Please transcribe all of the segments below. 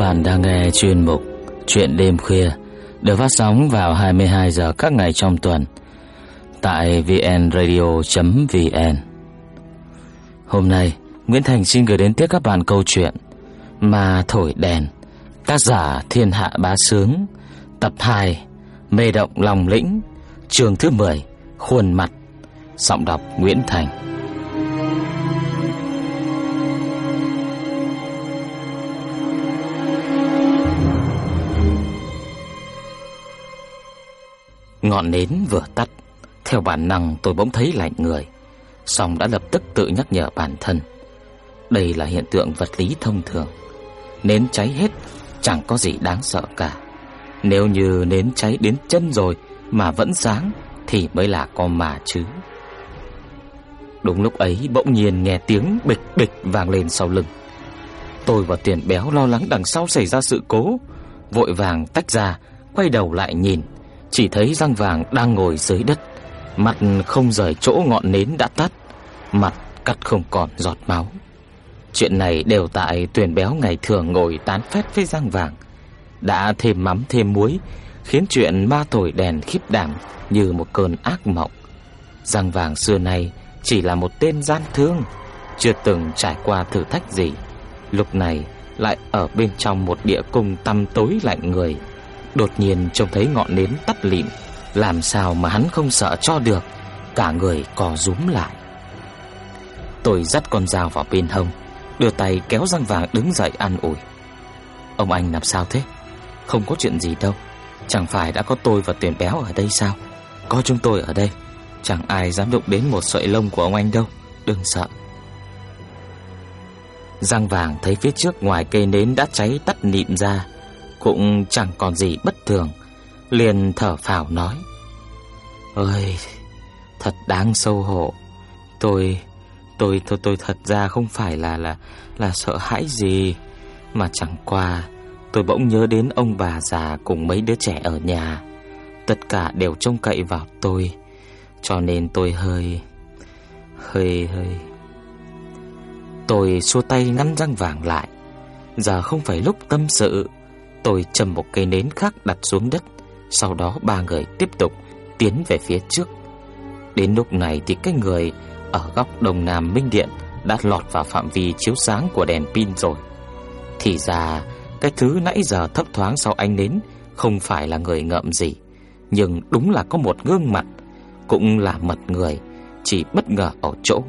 bạn đang nghe chuyên mục Chuyện đêm khuya được phát sóng vào 22 giờ các ngày trong tuần tại vnradio.vn. Hôm nay, Nguyễn Thành xin gửi đến tiếp các bạn câu chuyện Mà thổi đèn, tác giả Thiên Hạ Bá Sướng, tập 2, Mê động lòng lĩnh, chương thứ 10, Khuôn mặt, giọng đọc Nguyễn Thành. Ngọn nến vừa tắt, theo bản năng tôi bỗng thấy lạnh người, song đã lập tức tự nhắc nhở bản thân. Đây là hiện tượng vật lý thông thường. Nến cháy hết chẳng có gì đáng sợ cả. Nếu như nến cháy đến chân rồi mà vẫn sáng thì mới là con mà chứ. Đúng lúc ấy bỗng nhiên nghe tiếng bịch bịch vang lên sau lưng. Tôi và Tiền Béo lo lắng đằng sau xảy ra sự cố, vội vàng tách ra, quay đầu lại nhìn chỉ thấy răng vàng đang ngồi dưới đất, mặt không rời chỗ ngọn nến đã tắt, mặt cắt không còn giọt máu. Chuyện này đều tại tuyển béo ngày thường ngồi tán phét với răng vàng, đã thêm mắm thêm muối, khiến chuyện ma thổi đèn khiếp đảm như một cơn ác mộng. Răng vàng xưa nay chỉ là một tên gian thương, chưa từng trải qua thử thách gì, lúc này lại ở bên trong một địa cung tăm tối lạnh người. Đột nhiên trông thấy ngọn nến tắt lịm, Làm sao mà hắn không sợ cho được, Cả người cò rúm lại. Tôi dắt con dao vào bên hông, Đưa tay kéo răng vàng đứng dậy ăn ủi. Ông anh làm sao thế? Không có chuyện gì đâu, Chẳng phải đã có tôi và tuyển béo ở đây sao? Có chúng tôi ở đây, Chẳng ai dám đụng đến một sợi lông của ông anh đâu, Đừng sợ. Răng vàng thấy phía trước ngoài cây nến đã cháy tắt nịm ra cũng chẳng còn gì bất thường, liền thở phào nói: "Ơi, thật đáng sâu hổ. Tôi tôi tôi tôi thật ra không phải là là là sợ hãi gì, mà chẳng qua tôi bỗng nhớ đến ông bà già cùng mấy đứa trẻ ở nhà, tất cả đều trông cậy vào tôi, cho nên tôi hơi hơi hơi Tôi xua tay ngăn răng vàng lại. Giờ không phải lúc tâm sự, Tôi châm một cây nến khác đặt xuống đất, sau đó ba người tiếp tục tiến về phía trước. Đến lúc này thì cái người ở góc đông nam minh điện đã lọt vào phạm vi chiếu sáng của đèn pin rồi. Thì ra, cái thứ nãy giờ thấp thoáng sau ánh nến không phải là người ngợm gì, nhưng đúng là có một gương mặt, cũng là mật người, chỉ bất ngờ ở chỗ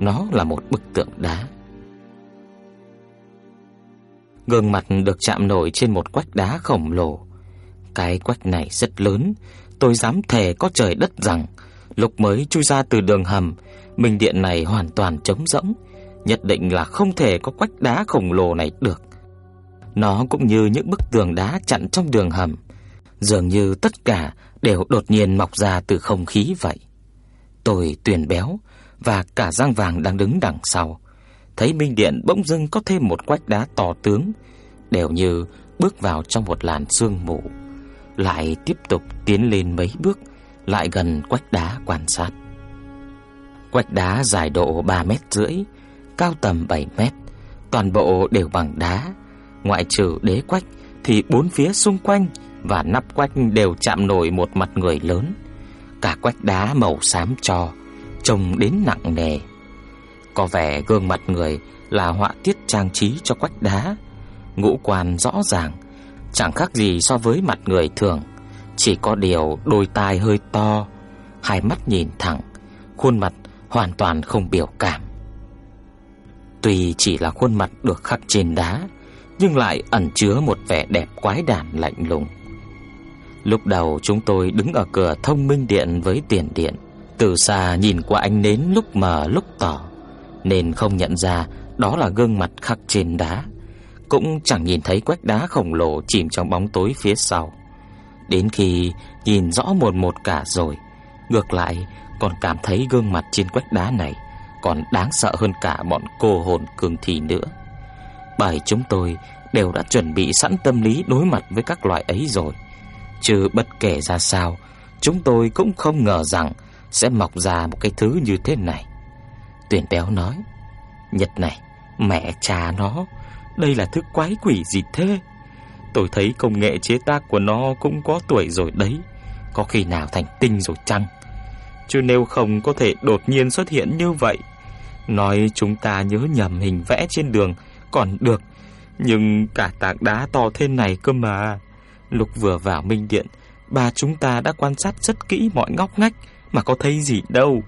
nó là một bức tượng đá. Gương mặt được chạm nổi trên một quách đá khổng lồ. Cái quách này rất lớn, tôi dám thề có trời đất rằng lúc mới chui ra từ đường hầm, mình điện này hoàn toàn trống rỗng, nhất định là không thể có quách đá khổng lồ này được. Nó cũng như những bức tường đá chặn trong đường hầm, dường như tất cả đều đột nhiên mọc ra từ không khí vậy. Tôi tuyển béo và cả răng vàng đang đứng đằng sau, thấy minh điện bỗng dưng có thêm một quách đá to tướng, đều như bước vào trong một làn sương mù, lại tiếp tục tiến lên mấy bước, lại gần quách đá quan sát. Quách đá dài độ 3 mét rưỡi, cao tầm 7 mét, toàn bộ đều bằng đá, ngoại trừ đế quách thì bốn phía xung quanh và nắp quách đều chạm nổi một mặt người lớn. Cả quách đá màu xám cho, trông đến nặng nề. Có vẻ gương mặt người là họa tiết trang trí cho quách đá, ngũ quan rõ ràng, chẳng khác gì so với mặt người thường, chỉ có điều đôi tai hơi to, hai mắt nhìn thẳng, khuôn mặt hoàn toàn không biểu cảm. Tuy chỉ là khuôn mặt được khắc trên đá, nhưng lại ẩn chứa một vẻ đẹp quái đản lạnh lùng. Lúc đầu chúng tôi đứng ở cửa thông minh điện với tiền điện, từ xa nhìn qua ánh nến lúc mờ lúc tỏ, nên không nhận ra đó là gương mặt khắc trên đá, cũng chẳng nhìn thấy quách đá khổng lồ chìm trong bóng tối phía sau. Đến khi nhìn rõ một một cả rồi, ngược lại còn cảm thấy gương mặt trên quách đá này còn đáng sợ hơn cả bọn cô hồn cường thị nữa. Bởi chúng tôi đều đã chuẩn bị sẵn tâm lý đối mặt với các loại ấy rồi, chứ bất kể ra sao, chúng tôi cũng không ngờ rằng sẽ mọc ra một cái thứ như thế này. Tuyển béo nói, Nhật này, mẹ cha nó, Đây là thứ quái quỷ gì thế? Tôi thấy công nghệ chế tác của nó cũng có tuổi rồi đấy Có khi nào thành tinh rồi chăng? Chứ nếu không có thể đột nhiên xuất hiện như vậy Nói chúng ta nhớ nhầm hình vẽ trên đường Còn được Nhưng cả tảng đá to thế này cơ mà. Lúc vừa vào Minh Điện Bà chúng ta đã quan sát rất kỹ mọi ngóc ngách Mà có thấy gì đâu.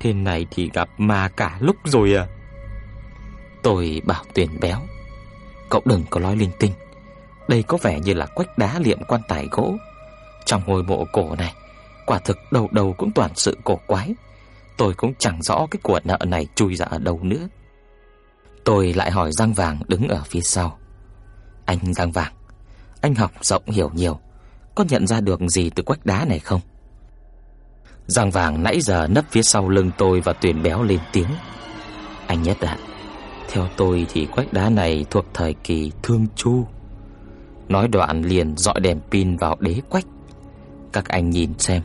Thế này thì gặp ma cả lúc rồi à. Tôi bảo tuyển béo, Cậu đừng có nói linh tinh. Đây có vẻ như là quách đá liệm quan tài gỗ. Trong ngôi mộ cổ này, Quả thực đầu đầu cũng toàn sự cổ quái. Tôi cũng chẳng rõ cái của nợ này chui ra ở đâu nữa. Tôi lại hỏi Giang Vàng đứng ở phía sau. Anh Giang Vàng, Anh học rộng hiểu nhiều. Có nhận ra được gì từ quách đá này không? Giang Vàng nãy giờ nấp phía sau lưng tôi và tuyển béo lên tiếng. Anh nhất ạ, Theo tôi thì quách đá này thuộc thời kỳ thương chu. Nói đoạn liền dọi đèn pin vào đế quách. Các anh nhìn xem,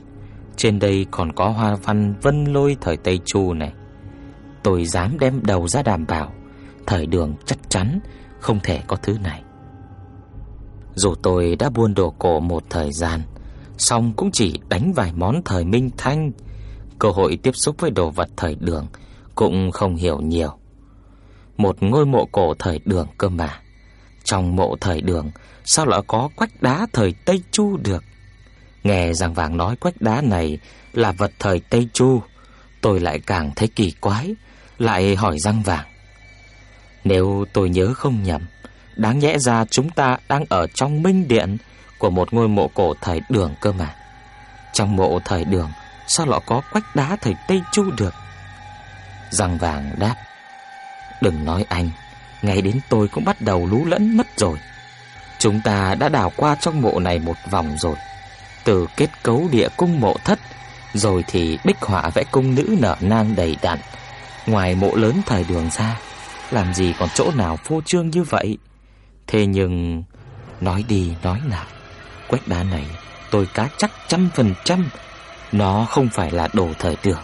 trên đây còn có hoa văn vân lôi thời Tây Chu này. Tôi dám đem đầu ra đảm bảo, Thời đường chắc chắn không thể có thứ này. Dù tôi đã buôn đồ cổ một thời gian Xong cũng chỉ đánh vài món thời Minh Thanh. Cơ hội tiếp xúc với đồ vật thời đường Cũng không hiểu nhiều. Một ngôi mộ cổ thời đường cơ mà. Trong mộ thời đường Sao lại có quách đá thời Tây Chu được? Nghe Giang Vàng nói quách đá này là vật thời Tây Chu, tôi lại càng thấy kỳ quái, lại hỏi Giang Vàng. Nếu tôi nhớ không nhầm, đáng nhẽ ra chúng ta đang ở trong minh điện của một ngôi mộ cổ thời Đường cơ mà. Trong mộ thời Đường, sao lọ có quách đá thời Tây Chu được? Răng Vàng đáp: "Đừng nói anh, ngay đến tôi cũng bắt đầu lú lẫn mất rồi. Chúng ta đã đào qua trong mộ này một vòng rồi." từ kết cấu địa cung mộ thất, rồi thì bích họa vẽ cung nữ nở nang đầy đặn. Ngoài mộ lớn thời đường ra, làm gì còn chỗ nào phô trương như vậy? Thế nhưng nói đi nói lại, quách đá này tôi cá chắc trăm phần trăm nó không phải là đồ thời tưởng.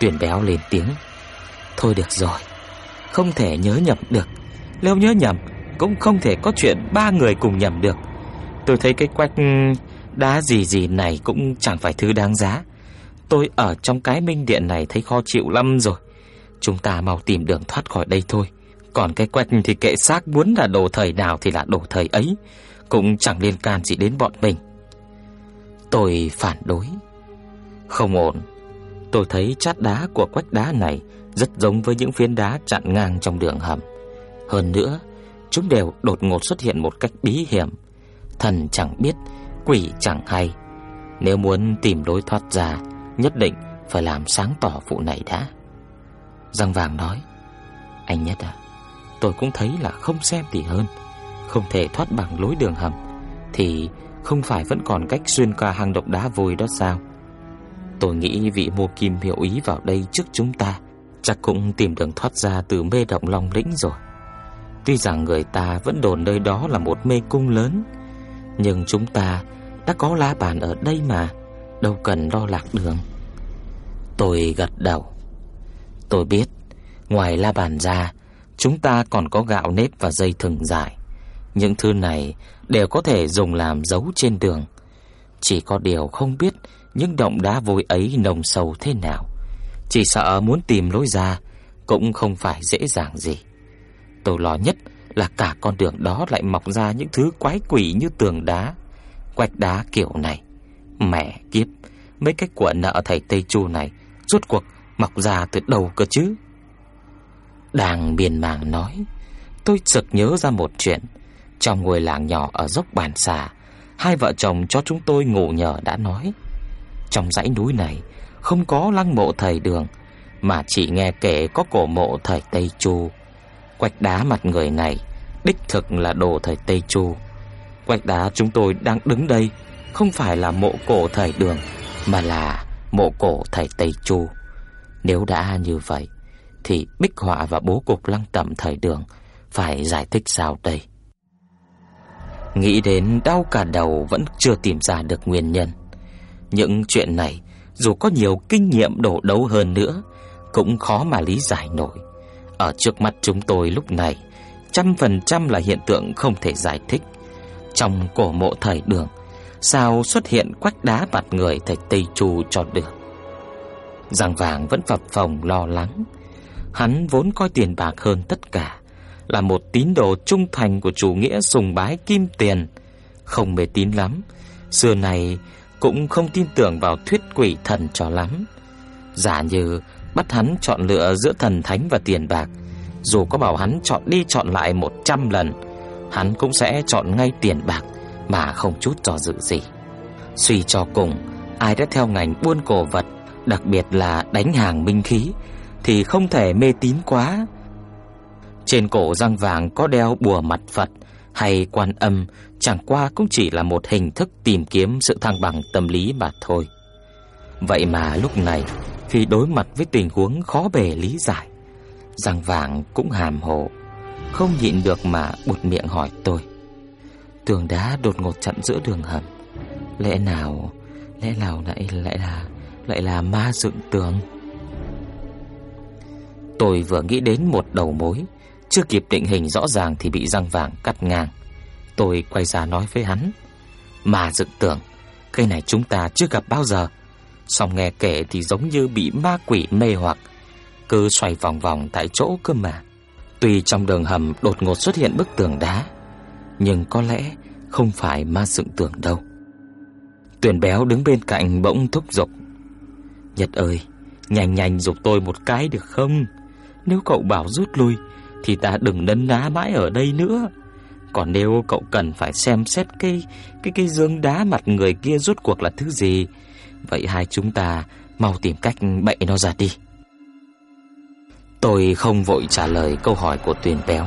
Tuyển béo lên tiếng, thôi được rồi, không thể nhớ nhầm được. Nếu nhớ nhầm cũng không thể có chuyện ba người cùng nhầm được. Tôi thấy cái quách đá gì gì này cũng chẳng phải thứ đáng giá. Tôi ở trong cái minh điện này thấy khó chịu lắm rồi. Chúng ta mau tìm đường thoát khỏi đây thôi. Còn cái quách thì kệ xác muốn là đồ thời nào thì là đồ thời ấy, cũng chẳng liên can gì đến bọn mình. Tôi phản đối. Không ổn. Tôi thấy chát đá của quách đá này rất giống với những phiến đá chặn ngang trong đường hầm. Hơn nữa, chúng đều đột ngột xuất hiện một cách bí hiểm, thần chẳng biết, quỷ chẳng hay. Nếu muốn tìm lối thoát ra, nhất định phải làm sáng tỏ vụ này đã. Giang Vàng nói, anh nhất à, tôi cũng thấy là không xem thì hơn. Không thể thoát bằng lối đường hầm, thì không phải vẫn còn cách xuyên qua hang động đá vôi đó sao? Tôi nghĩ vị Mộ kim hiểu ý vào đây trước chúng ta, chắc cũng tìm đường thoát ra từ mê động long lĩnh rồi. Tuy rằng người ta vẫn đồn nơi đó là một mê cung lớn, nhưng chúng ta đã có la bàn ở đây mà Đâu cần lo lạc đường Tôi gật đầu Tôi biết Ngoài la bàn ra Chúng ta còn có gạo nếp và dây thừng dài những thứ này Đều có thể dùng làm dấu trên đường Chỉ có điều không biết Những động đá vôi ấy nồng sâu thế nào Chỉ sợ muốn tìm lối ra Cũng không phải dễ dàng gì Tôi lo nhất là cả con đường đó lại mọc ra những thứ quái quỷ như tường đá, quạch đá kiểu này. Mẹ kiếp, mấy cái của nợ thầy Tây Chu này rốt cuộc mọc ra từ đâu cơ chứ? Đang biền màng nói, tôi chợt nhớ ra một chuyện. Trong ngôi làng nhỏ ở dốc bản xà, hai vợ chồng cho chúng tôi ngủ nhờ đã nói. Trong dãy núi này không có lăng mộ thầy đường, mà chỉ nghe kể có cổ mộ thầy Tây Chu. Quạch đá mặt người này đích thực là đồ thời Tây Chu. Quạch đá chúng tôi đang đứng đây không phải là mộ cổ thời Đường mà là mộ cổ thời Tây Chu. Nếu đã như vậy thì bích họa và bố cục lăng tẩm thời Đường phải giải thích sao đây? Nghĩ đến đau cả đầu vẫn chưa tìm ra được nguyên nhân. Những chuyện này dù có nhiều kinh nghiệm đổ đấu hơn nữa cũng khó mà lý giải nổi. Ở trước mắt chúng tôi lúc này 100% là hiện tượng không thể giải thích. Trong cổ mộ thời đường, sao xuất hiện quách đá mặt người thầy Tây Chu cho được. Giang vàng vẫn phập phồng lo lắng. Hắn vốn coi tiền bạc hơn tất cả, là một tín đồ trung thành của chủ nghĩa sùng bái kim tiền, không mê tín lắm. Xưa này cũng không tin tưởng vào thuyết quỷ thần cho lắm. Giả như bắt hắn chọn lựa giữa thần thánh và tiền bạc, dù có bảo hắn chọn đi chọn lại 100 lần, hắn cũng sẽ chọn ngay tiền bạc mà không chút do dự gì. Suy cho cùng, ai đã theo ngành buôn cổ vật, đặc biệt là đánh hàng minh khí thì không thể mê tín quá. Trên cổ răng vàng có đeo bùa mặt Phật hay quan âm, chẳng qua cũng chỉ là một hình thức tìm kiếm sự thăng bằng tâm lý mà thôi. Vậy mà lúc này, khi đối mặt với tình huống khó bề lý giải, răng vàng cũng hàm hồ, không nhịn được mà buột miệng hỏi tôi. Tường đá đột ngột chặn giữa đường hầm, lẽ nào, lẽ nào lại lại là lại là ma dựng tường? Tôi vừa nghĩ đến một đầu mối, chưa kịp định hình rõ ràng thì bị răng vàng cắt ngang. Tôi quay ra nói với hắn, "Mà dựng tường, cây này chúng ta chưa gặp bao giờ." Xong nghe kể thì giống như bị ma quỷ mê hoặc, cứ xoay vòng vòng tại chỗ cơ mà. Tuy trong đường hầm đột ngột xuất hiện bức tường đá, nhưng có lẽ không phải ma dựng tường đâu. tuyển béo đứng bên cạnh bỗng thúc giục. Nhật ơi, nhanh nhanh giục tôi một cái được không? Nếu cậu bảo rút lui thì ta đừng nấn ná mãi ở đây nữa. Còn nếu cậu cần phải xem xét cái cái cái dương đá mặt người kia rốt cuộc là thứ gì, vậy hai chúng ta mau tìm cách bậy nó ra đi. Tôi không vội trả lời câu hỏi của Tuyền Béo,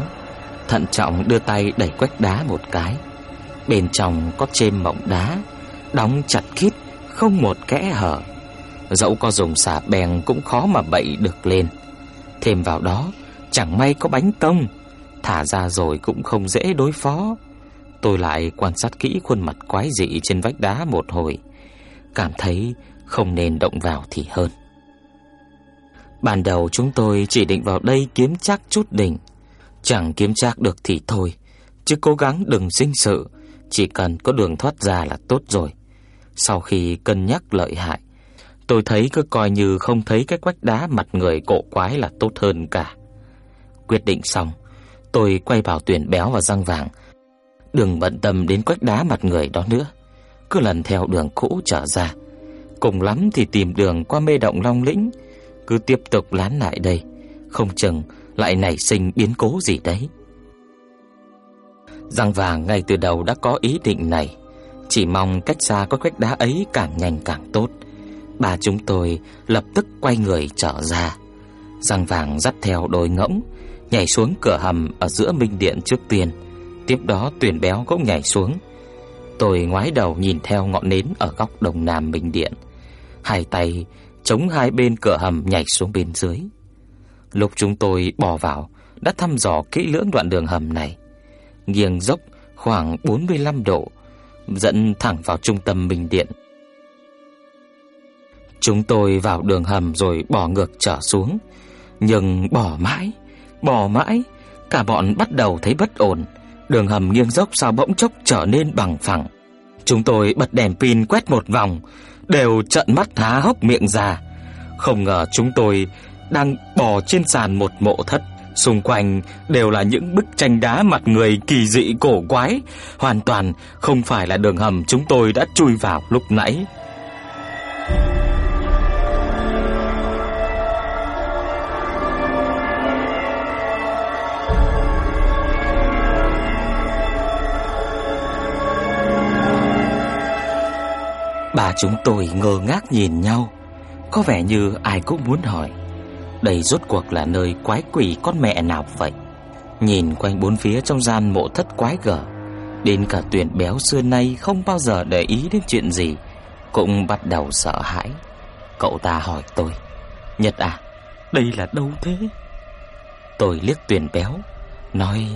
thận trọng đưa tay đẩy quách đá một cái. Bên trong có chêm mỏng đá, đóng chặt khít, không một kẽ hở. Dẫu có dùng xà bèn cũng khó mà bậy được lên. Thêm vào đó, chẳng may có bánh tông, thả ra rồi cũng không dễ đối phó. Tôi lại quan sát kỹ khuôn mặt quái dị trên vách đá một hồi, cảm thấy không nên động vào thì hơn. Ban đầu chúng tôi chỉ định vào đây kiếm chắc chút đỉnh, chẳng kiếm chắc được thì thôi, chứ cố gắng đừng sinh sự, chỉ cần có đường thoát ra là tốt rồi. Sau khi cân nhắc lợi hại, tôi thấy cứ coi như không thấy cái quách đá mặt người cổ quái là tốt hơn cả. Quyết định xong, tôi quay vào tuyển béo và răng vàng. Đừng bận tâm đến quách đá mặt người đó nữa, cứ lần theo đường cũ trở ra. Cùng lắm thì tìm đường qua mê động Long Lĩnh, cứ tiếp tục lán lại đây, không chừng lại nảy sinh biến cố gì đấy. Răng vàng ngay từ đầu đã có ý định này, chỉ mong cách xa có quách đá ấy càng nhanh càng tốt. bà chúng tôi lập tức quay người trở ra. Răng vàng dắt theo đôi ngỗng, nhảy xuống cửa hầm ở giữa minh điện trước tiên. Tiếp đó tuyển béo cũng nhảy xuống. Tôi ngoái đầu nhìn theo ngọn nến ở góc đông nam minh điện. Hai tay chống hai bên cửa hầm nhảy xuống bên dưới. Lúc chúng tôi bỏ vào, đã thăm dò kỹ lưỡng đoạn đường hầm này. Nghiêng dốc khoảng 45 độ, dẫn thẳng vào trung tâm minh điện. Chúng tôi vào đường hầm rồi bỏ ngược trở xuống, nhưng bỏ mãi, bỏ mãi, cả bọn bắt đầu thấy bất ổn. Đường hầm nghiêng dốc sao bỗng chốc trở nên bằng phẳng. Chúng tôi bật đèn pin quét một vòng, đều trợn mắt há hốc miệng ra. Không ngờ chúng tôi đang bò trên sàn một mộ thất, xung quanh đều là những bức tranh đá mặt người kỳ dị cổ quái, hoàn toàn không phải là đường hầm chúng tôi đã chui vào lúc nãy. Bà chúng tôi ngơ ngác nhìn nhau, có vẻ như ai cũng muốn hỏi, đây rốt cuộc là nơi quái quỷ con mẹ nào vậy? Nhìn quanh bốn phía trong gian mộ thất quái gở, đến cả tuyển béo xưa nay không bao giờ để ý đến chuyện gì, cũng bắt đầu sợ hãi. Cậu ta hỏi tôi, Nhật à, đây là đâu thế? Tôi liếc tuyển béo, nói,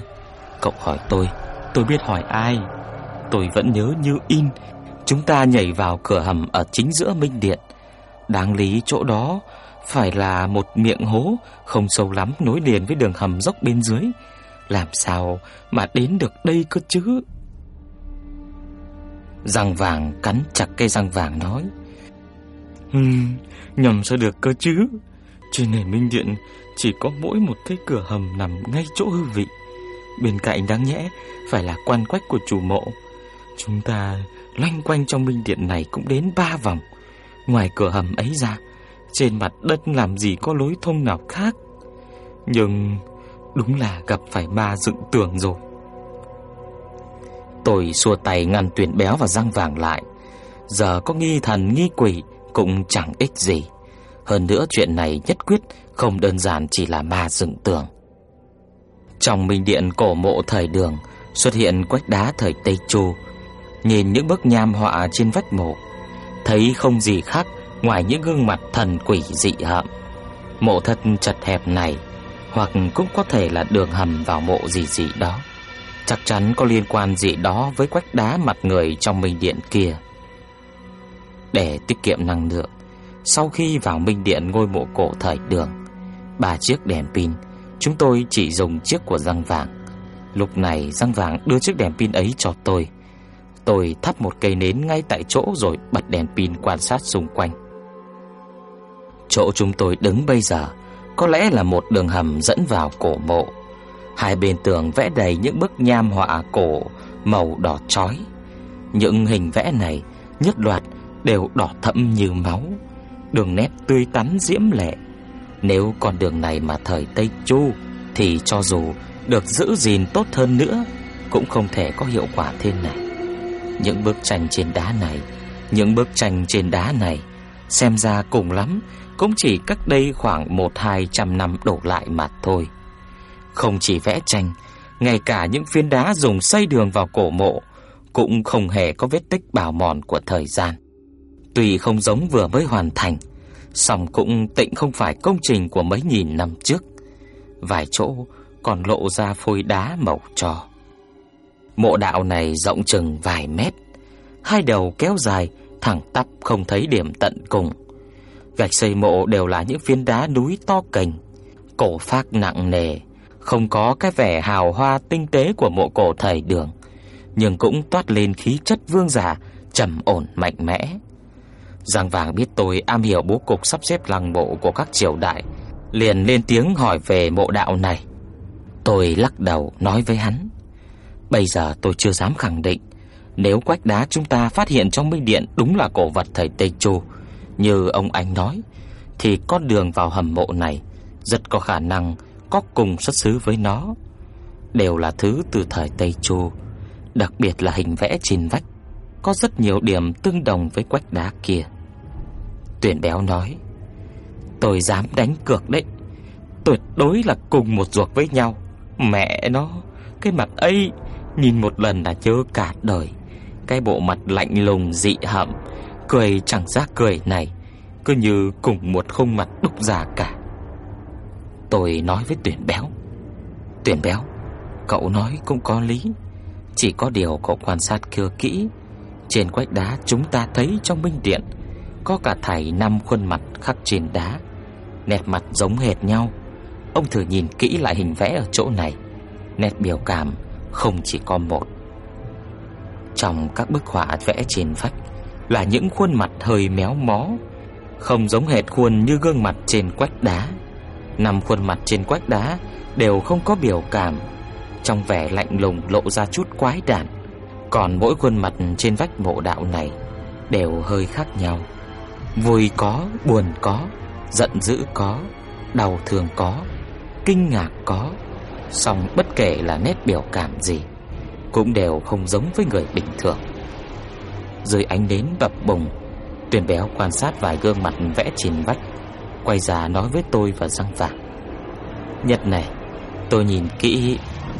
cậu hỏi tôi, tôi biết hỏi ai. Tôi vẫn nhớ như in Chúng ta nhảy vào cửa hầm ở chính giữa minh điện. Đáng lý chỗ đó phải là một miệng hố không sâu lắm nối liền với đường hầm dốc bên dưới, làm sao mà đến được đây cơ chứ? Răng vàng cắn chặt cây răng vàng nói. Ừm, nhầm sao được cơ chứ? Trên nền minh điện chỉ có mỗi một cái cửa hầm nằm ngay chỗ hư vị. Bên cạnh đáng nhẽ phải là quan quách của chủ mộ. Chúng ta loanh quanh trong minh điện này cũng đến ba vòng. Ngoài cửa hầm ấy ra, trên mặt đất làm gì có lối thông nào khác. Nhưng đúng là gặp phải ma dựng tường rồi. Tôi xua tay ngăn tuyển béo và răng vàng lại. Giờ có nghi thần nghi quỷ cũng chẳng ích gì. Hơn nữa chuyện này nhất quyết không đơn giản chỉ là ma dựng tường. Trong minh điện cổ mộ thời đường xuất hiện quách đá thời Tây Chu. Nhìn những bức nham họa trên vách mộ, thấy không gì khác ngoài những gương mặt thần quỷ dị hợm. Mộ thật chật hẹp này hoặc cũng có thể là đường hầm vào mộ gì gì đó. Chắc chắn có liên quan gì đó với quách đá mặt người trong minh điện kia. Để tiết kiệm năng lượng, sau khi vào minh điện ngôi mộ cổ thời đường, ba chiếc đèn pin, chúng tôi chỉ dùng chiếc của răng vàng. Lúc này răng vàng đưa chiếc đèn pin ấy cho tôi. Tôi thắp một cây nến ngay tại chỗ rồi bật đèn pin quan sát xung quanh. Chỗ chúng tôi đứng bây giờ có lẽ là một đường hầm dẫn vào cổ mộ. Hai bên tường vẽ đầy những bức nham họa cổ màu đỏ chói. Những hình vẽ này nhất loạt đều đỏ thẫm như máu, đường nét tươi tắn diễm lệ. Nếu con đường này mà thời Tây Chu thì cho dù được giữ gìn tốt hơn nữa cũng không thể có hiệu quả thế này. Những bức tranh trên đá này, những bức tranh trên đá này xem ra cùng lắm cũng chỉ cách đây khoảng một hai trăm năm đổ lại mà thôi. Không chỉ vẽ tranh, ngay cả những phiến đá dùng xây đường vào cổ mộ cũng không hề có vết tích bào mòn của thời gian. Tuy không giống vừa mới hoàn thành, song cũng tịnh không phải công trình của mấy nghìn năm trước. Vài chỗ còn lộ ra phôi đá màu trò. Mộ đạo này rộng chừng vài mét, hai đầu kéo dài thẳng tắp không thấy điểm tận cùng. Gạch xây mộ đều là những phiến đá núi to cành, cổ phác nặng nề, không có cái vẻ hào hoa tinh tế của mộ cổ thời Đường, nhưng cũng toát lên khí chất vương giả trầm ổn mạnh mẽ. Giang Vàng biết tôi am hiểu bố cục sắp xếp lăng mộ của các triều đại, liền lên tiếng hỏi về mộ đạo này. Tôi lắc đầu nói với hắn, bây giờ tôi chưa dám khẳng định nếu quách đá chúng ta phát hiện trong minh điện đúng là cổ vật thời Tây Chu, như ông anh nói, thì con đường vào hầm mộ này rất có khả năng có cùng xuất xứ với nó. Đều là thứ từ thời Tây Chu, đặc biệt là hình vẽ trên vách, có rất nhiều điểm tương đồng với quách đá kia. Tuyển béo nói, tôi dám đánh cược đấy, tuyệt đối là cùng một ruột với nhau. Mẹ nó, cái mặt ấy nhìn một lần đã nhớ cả đời. Cái bộ mặt lạnh lùng, dị hậm Cười chẳng giác cười này, Cứ như cùng một khuôn mặt đúc già cả. Tôi nói với tuyển béo. Tuyển béo, Cậu nói cũng có lý. Chỉ có điều cậu quan sát kia kỹ. Trên quách đá chúng ta thấy trong minh điện, Có cả thảy năm khuôn mặt khắc trên đá, Nét mặt giống hệt nhau. Ông thử nhìn kỹ lại hình vẽ ở chỗ này. Nét biểu cảm không chỉ có một trong các bức họa vẽ trên vách là những khuôn mặt hơi méo mó, không giống hệt khuôn như gương mặt trên quách đá. Năm khuôn mặt trên quách đá đều không có biểu cảm, trong vẻ lạnh lùng lộ ra chút quái đản. Còn mỗi khuôn mặt trên vách mộ đạo này đều hơi khác nhau. Vui có, buồn có, giận dữ có, đau thương có, kinh ngạc có, song bất kể là nét biểu cảm gì cũng đều không giống với người bình thường. Dưới ánh nến bập bùng, Tuyền béo quan sát vài gương mặt vẽ trên vách, quay ra nói với tôi và răng vàng. Nhật này, tôi nhìn kỹ,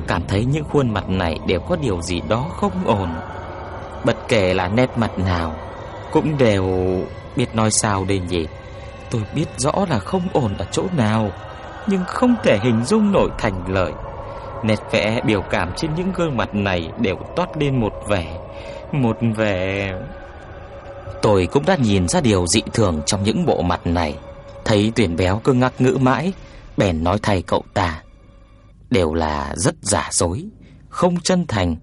cảm thấy những khuôn mặt này đều có điều gì đó không ổn. Bất kể là nét mặt nào, cũng đều biết nói sao đây nhỉ. Tôi biết rõ là không ổn ở chỗ nào, nhưng không thể hình dung nổi thành lời. Nét vẽ biểu cảm trên những gương mặt này đều toát lên một vẻ, một vẻ... Tôi cũng đã nhìn ra điều dị thường trong những bộ mặt này. Thấy tuyển béo cứ ngắc ngữ mãi, bèn nói thay cậu ta. đều là rất giả dối, không chân thành,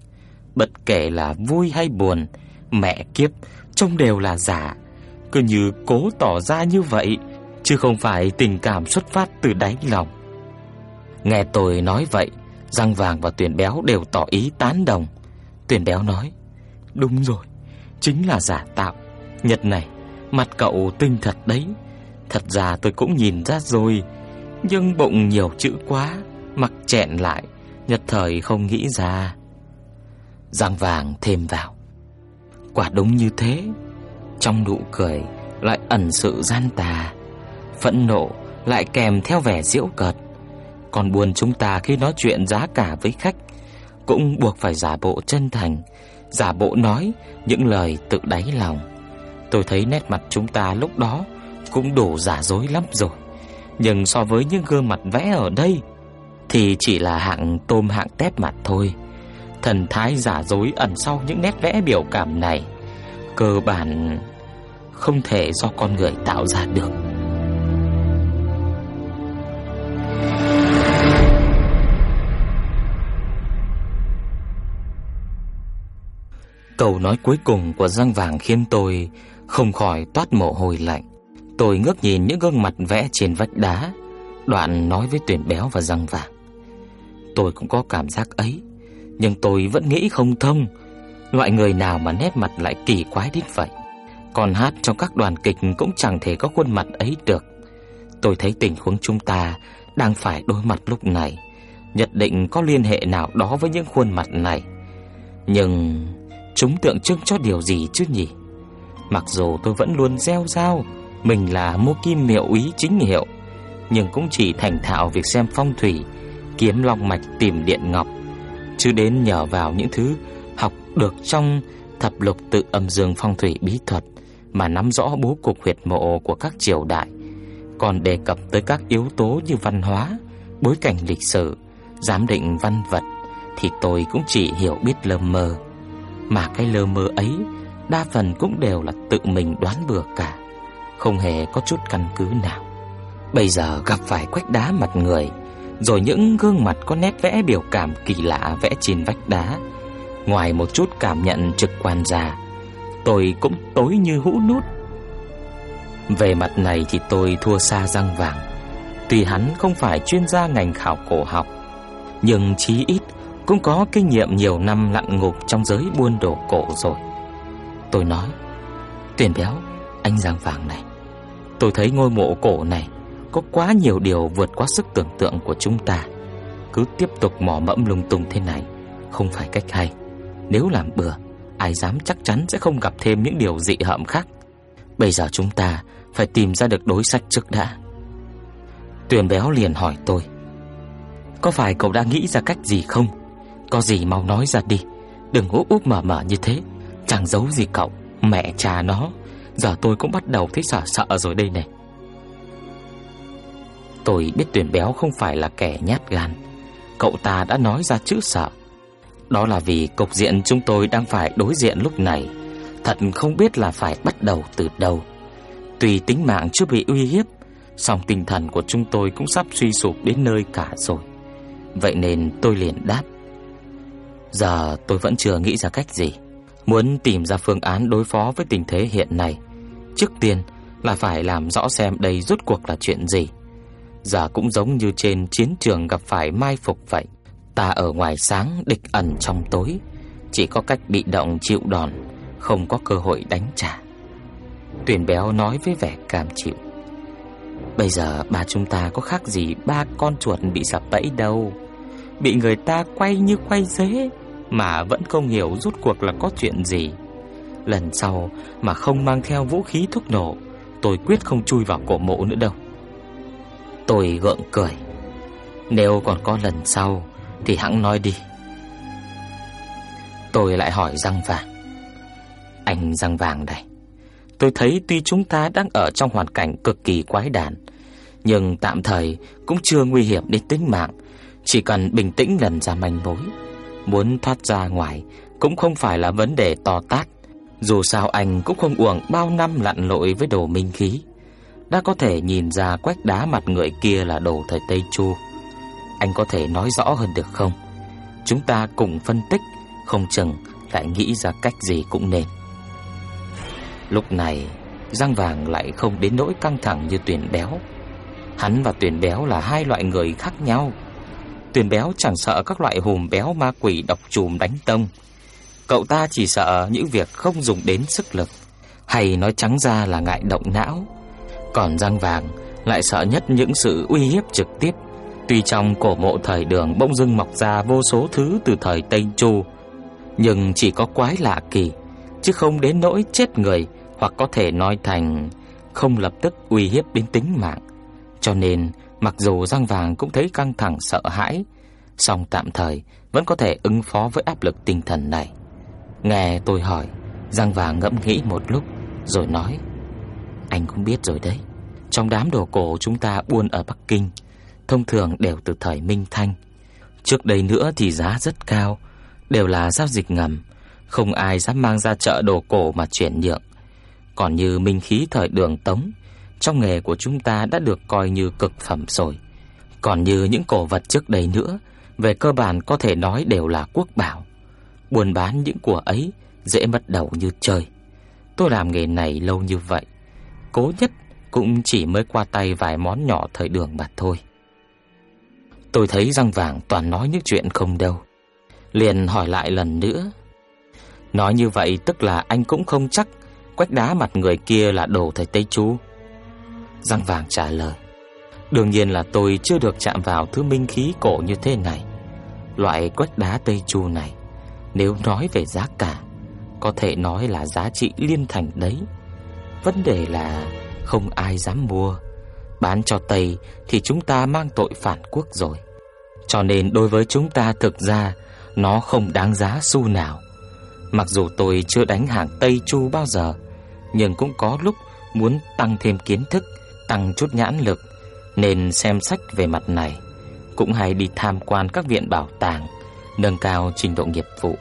bất kể là vui hay buồn, mẹ kiếp trông đều là giả, cứ như cố tỏ ra như vậy, chứ không phải tình cảm xuất phát từ đáy lòng. Nghe tôi nói vậy, Răng Vàng và Tuyển Béo đều tỏ ý tán đồng. Tuyển Béo nói: "Đúng rồi, chính là giả tạo. Nhật này, mặt cậu tinh thật đấy. Thật ra tôi cũng nhìn ra rồi, nhưng bụng nhiều chữ quá, mặc chẹn lại, nhật thời không nghĩ ra." Răng Vàng thêm vào: "Quả đúng như thế." Trong nụ cười lại ẩn sự gian tà, phẫn nộ lại kèm theo vẻ giễu cợt. Còn buồn chúng ta khi nói chuyện giá cả với khách cũng buộc phải giả bộ chân thành, giả bộ nói những lời tự đáy lòng. Tôi thấy nét mặt chúng ta lúc đó cũng đủ giả dối lắm rồi. Nhưng so với những gương mặt vẽ ở đây thì chỉ là hạng tôm hạng tép mặt thôi. Thần thái giả dối ẩn sau những nét vẽ biểu cảm này cơ bản không thể do con người tạo ra được. Câu nói cuối cùng của răng Vàng khiến tôi không khỏi toát mồ hôi lạnh. Tôi ngước nhìn những gương mặt vẽ trên vách đá, đoạn nói với Tuyển Béo và răng Vàng. Tôi cũng có cảm giác ấy, nhưng tôi vẫn nghĩ không thông, loại người nào mà nét mặt lại kỳ quái đến vậy. Còn hát trong các đoàn kịch cũng chẳng thể có khuôn mặt ấy được. Tôi thấy tình huống chúng ta đang phải đối mặt lúc này, nhất định có liên hệ nào đó với những khuôn mặt này. Nhưng Chúng tượng trưng cho điều gì chứ nhỉ? Mặc dù tôi vẫn luôn gieo giao mình là mua Kim Miệu ý chính hiệu, nhưng cũng chỉ thành thạo việc xem phong thủy, kiếm long mạch tìm điện ngọc, chứ đến nhờ vào những thứ học được trong thập lục tự âm dương phong thủy bí thuật mà nắm rõ bố cục huyệt mộ của các triều đại, còn đề cập tới các yếu tố như văn hóa, bối cảnh lịch sử, giám định văn vật thì tôi cũng chỉ hiểu biết lơ mơ. Mà cái lơ mơ ấy, Đa phần cũng đều là tự mình đoán bừa cả. Không hề có chút căn cứ nào. Bây giờ gặp phải quách đá mặt người, Rồi những gương mặt có nét vẽ biểu cảm kỳ lạ vẽ trên vách đá. Ngoài một chút cảm nhận trực quan ra, Tôi cũng tối như hũ nút. Về mặt này thì tôi thua xa răng vàng. Tuy hắn không phải chuyên gia ngành khảo cổ học, Nhưng chí ít cũng có kinh nghiệm nhiều năm lặn ngục trong giới buôn đồ cổ rồi. Tôi nói, Tuyển béo, anh Giang Vàng này, tôi thấy ngôi mộ cổ này có quá nhiều điều vượt quá sức tưởng tượng của chúng ta. Cứ tiếp tục mò mẫm lung tung thế này, không phải cách hay. Nếu làm bừa, ai dám chắc chắn sẽ không gặp thêm những điều dị hợm khác. Bây giờ chúng ta phải tìm ra được đối sách trước đã. Tuyền béo liền hỏi tôi, có phải cậu đã nghĩ ra cách gì không? Có gì mau nói ra đi. Đừng úp úp mở mở như thế. Chẳng giấu gì cậu, Mẹ cha nó. Giờ tôi cũng bắt đầu thấy sợ sợ rồi đây này. Tôi biết tuyển béo không phải là kẻ nhát gan. Cậu ta đã nói ra chữ sợ. Đó là vì cục diện chúng tôi đang phải đối diện lúc này. Thật không biết là phải bắt đầu từ đâu. Tùy tính mạng chưa bị uy hiếp, song tinh thần của chúng tôi cũng sắp suy sụp đến nơi cả rồi. Vậy nên tôi liền đáp. Giờ tôi vẫn chưa nghĩ ra cách gì. Muốn tìm ra phương án đối phó với tình thế hiện nay. Trước tiên là phải làm rõ xem đây rốt cuộc là chuyện gì. Giờ cũng giống như trên chiến trường gặp phải mai phục vậy. Ta ở ngoài sáng địch ẩn trong tối. Chỉ có cách bị động chịu đòn, Không có cơ hội đánh trả. Tuyền béo nói với vẻ cam chịu. Bây giờ bà chúng ta có khác gì ba con chuột bị sập bẫy đâu? Bị người ta quay như quay dế mà vẫn không hiểu rút cuộc là có chuyện gì. Lần sau mà không mang theo vũ khí thuốc nổ, tôi quyết không chui vào cổ mộ nữa đâu. Tôi gượng cười. Nếu còn có lần sau thì hãng nói đi. Tôi lại hỏi răng vàng. Anh răng vàng đây. Tôi thấy tuy chúng ta đang ở trong hoàn cảnh cực kỳ quái đản, nhưng tạm thời cũng chưa nguy hiểm đến tính mạng, chỉ cần bình tĩnh lần ra manh mối Muốn thoát ra ngoài cũng không phải là vấn đề to tát. Dù sao anh cũng không uổng bao năm lặn lội với đồ minh khí. Đã có thể nhìn ra quách đá mặt người kia là đồ thời Tây Chu. Anh có thể nói rõ hơn được không? Chúng ta cùng phân tích, không chừng lại nghĩ ra cách gì cũng nên. Lúc này, Giang Vàng lại không đến nỗi căng thẳng như tuyển Béo. Hắn và tuyển Béo là hai loại người khác nhau. Tuyền Béo chẳng sợ các loại hùm béo ma quỷ độc trùm đánh tông. Cậu ta chỉ sợ những việc không dùng đến sức lực, hay nói trắng ra là ngại động não. Còn răng Vàng lại sợ nhất những sự uy hiếp trực tiếp. Tuy trong cổ mộ thời đường bỗng dưng mọc ra vô số thứ từ thời Tây Chu, nhưng chỉ có quái lạ kỳ, chứ không đến nỗi chết người hoặc có thể nói thành không lập tức uy hiếp đến tính mạng. Cho nên, mặc dù Giang Vàng cũng thấy căng thẳng sợ hãi, song tạm thời vẫn có thể ứng phó với áp lực tinh thần này. Nghe tôi hỏi, Giang Vàng ngẫm nghĩ một lúc rồi nói: "Anh cũng biết rồi đấy, trong đám đồ cổ chúng ta buôn ở Bắc Kinh, thông thường đều từ thời Minh Thanh. Trước đây nữa thì giá rất cao, đều là giao dịch ngầm, không ai dám mang ra chợ đồ cổ mà chuyển nhượng. Còn như minh khí thời Đường Tống, trong nghề của chúng ta đã được coi như cực phẩm rồi. Còn như những cổ vật trước đây nữa, về cơ bản có thể nói đều là quốc bảo. Buôn bán những của ấy dễ mất đầu như chơi. Tôi làm nghề này lâu như vậy, cố nhất cũng chỉ mới qua tay vài món nhỏ thời đường mà thôi. Tôi thấy răng vàng toàn nói những chuyện không đâu. Liền hỏi lại lần nữa. Nói như vậy tức là anh cũng không chắc quách đá mặt người kia là đồ thầy Tây Chu. Răng vàng trả lời. Đương nhiên là tôi chưa được chạm vào thứ minh khí cổ như thế này. Loại quách đá Tây Chu này, nếu nói về giá cả, có thể nói là giá trị liên thành đấy. Vấn đề là không ai dám mua. Bán cho Tây thì chúng ta mang tội phản quốc rồi. Cho nên đối với chúng ta thực ra nó không đáng giá xu nào. Mặc dù tôi chưa đánh hàng Tây Chu bao giờ, nhưng cũng có lúc muốn tăng thêm kiến thức, tăng chút nhãn lực nên xem sách về mặt này, cũng hay đi tham quan các viện bảo tàng, nâng cao trình độ nghiệp vụ.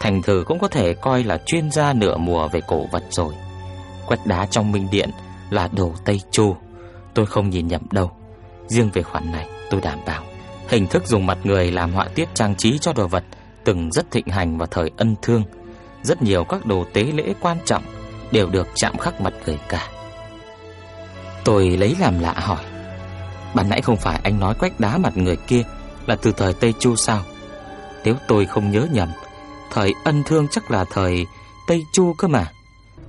Thành thử cũng có thể coi là chuyên gia nửa mùa về cổ vật rồi. Quách đá trong minh điện là đồ Tây Chu, tôi không nhìn nhầm đâu. Riêng về khoản này, tôi đảm bảo. Hình thức dùng mặt người làm họa tiết trang trí cho đồ vật từng rất thịnh hành vào thời ân thương. Rất nhiều các đồ tế lễ quan trọng đều được chạm khắc mặt người cả. Tôi lấy làm lạ hỏi: bạn nãy không phải anh nói quách đá mặt người kia là từ thời Tây Chu sao?" Nếu tôi không nhớ nhầm, thời ân thương chắc là thời Tây Chu cơ mà.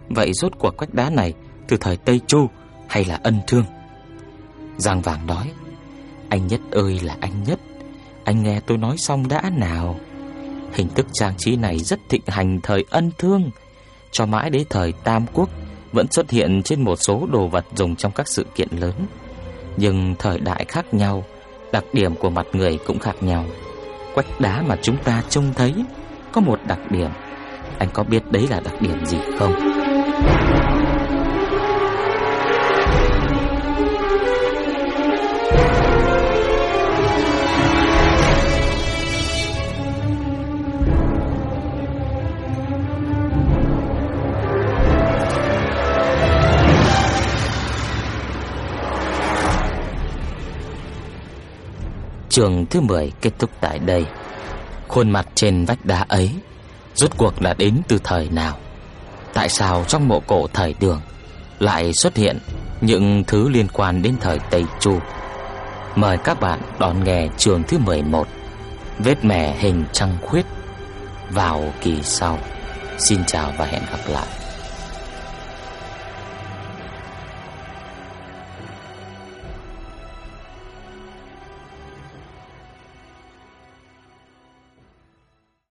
Vậy rốt cuộc quách đá này từ thời Tây Chu hay là ân thương? Giang Vàng nói: "Anh Nhất ơi là anh Nhất, anh nghe tôi nói xong đã nào?" Hình thức trang trí này rất thịnh hành thời ân thương, cho mãi đến thời Tam Quốc vẫn xuất hiện trên một số đồ vật dùng trong các sự kiện lớn. Nhưng thời đại khác nhau, đặc điểm của mặt người cũng khác nhau. Quách đá mà chúng ta trông thấy có một đặc điểm, anh có biết đấy là đặc điểm gì không? Trường thứ 10 kết thúc tại đây. Khuôn mặt trên vách đá ấy rốt cuộc là đến từ thời nào? Tại sao trong mộ cổ thời Đường lại xuất hiện những thứ liên quan đến thời Tây Chu? Mời các bạn đón nghe trường thứ 11 Vết mẻ hình trăng khuyết vào kỳ sau. Xin chào và hẹn gặp lại.